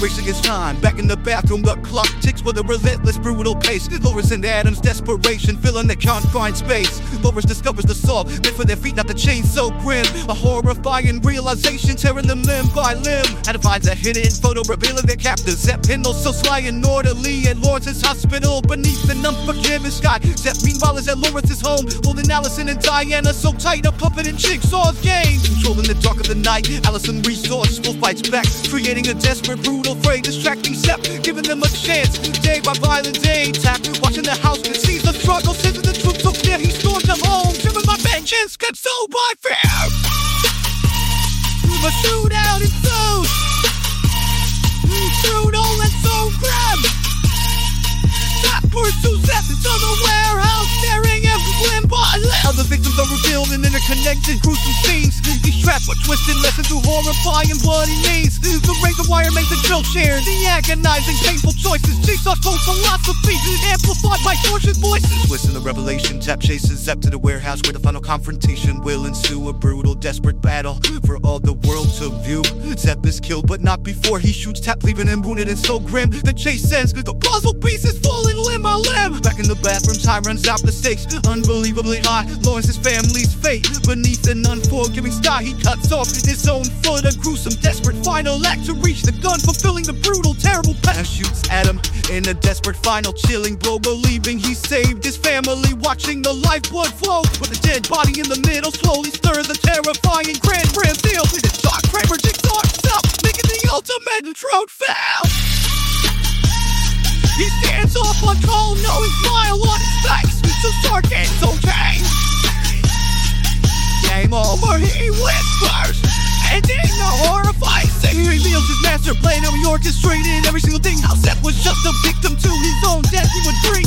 wasting his time. Back in the bathroom, the clock ticks with a relentless, brutal pace. Loris and Adam's desperation filling the confined space. Loris discovers the saw meant for their feet, not the chain so grim. A horrifying realization tearing them limb by limb. Adam finds a hidden photo revealing their captors. Zep Hindle so sly and orderly at Lawrence's hospital beneath an unforgiving sky. Zep meanwhile is at Lawrence's home, holding Allison and Diana so tight, a puppet in Jigsaw's game. Controlling the dark of the night, Allison resourceful fights back, creating a desperate, brutal fray, distracting Zep, giving them a chance. Day by violent day, Tapp, watching the house, sees the struggle, sees the truth so clear, he storms them home, driven by vengeance, consumed by fear. The shootout ensues. Shoot all that's are in interconnected, gruesome scenes. He's trapped but twisted lessons through horrifying bloody means. The razor wire makes the drill share. The agonizing, painful choices. Cold philosophy, voices. Twist in the revelation, Tapp chases Zep to the warehouse where the final confrontation will ensue. A brutal, desperate battle for all the world to view. Zep is killed, but not before he shoots Tapp, leaving him wounded and so grim. The chase ends, the puzzle pieces falling limb by limb. Back in the bathroom, time runs out the stakes. Unbelievably high, Lawrence's family's fate. Beneath an unforgiving sky, he cuts off his own foot. A gruesome, desperate final act to reach the gun, fulfilling the brutal, terrible path. Shoots at him in a desperate final, chilling blow, believing he saved his family. Watching the lifeblood flow, with a dead body in the middle, slowly stirs the terrifying grand grand deal. It's Doc Kramer, Jigsaw himself, making the ultimate throat foul. He stands off on call, knowing smile on his face. So dark plan, how he orchestrated every single thing. How Seth was just a victim to his own death he would bring.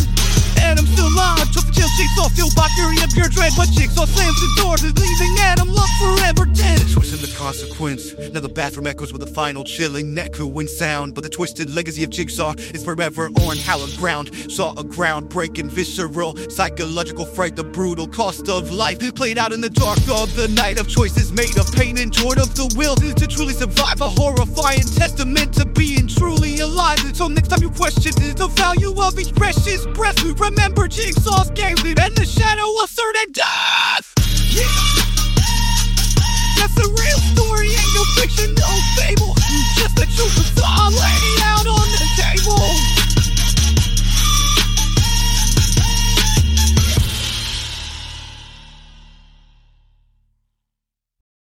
Adam still alive, took the chill, Jigsaw fueled by fury and pure dread. But Jigsaw slams the doors, leaving Adam consequence. Now the bathroom echoes with a final chilling, echoing sound. But the twisted legacy of Jigsaw is forever on hallowed ground. Saw a groundbreaking, visceral, psychological fright. The brutal cost of life played out in the dark of the night of choices made of pain and joy of the will to truly survive. A horrifying testament to being truly alive. So next time you question the value of each precious breath, remember Jigsaw's game and the shadow of certain death.